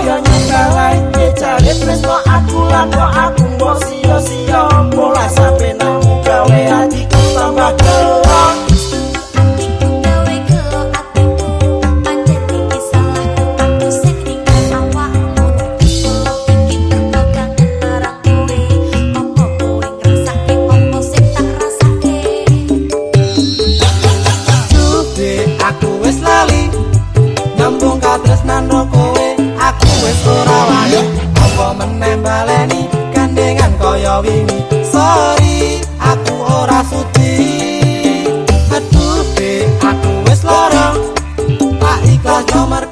koyo lagi cari tresno aku lan aku ayo. Apa meneh baleni gandengan kaya wingi? Sorry aku ora suci. Aduh aku wis lara. Tak ikhlas nomor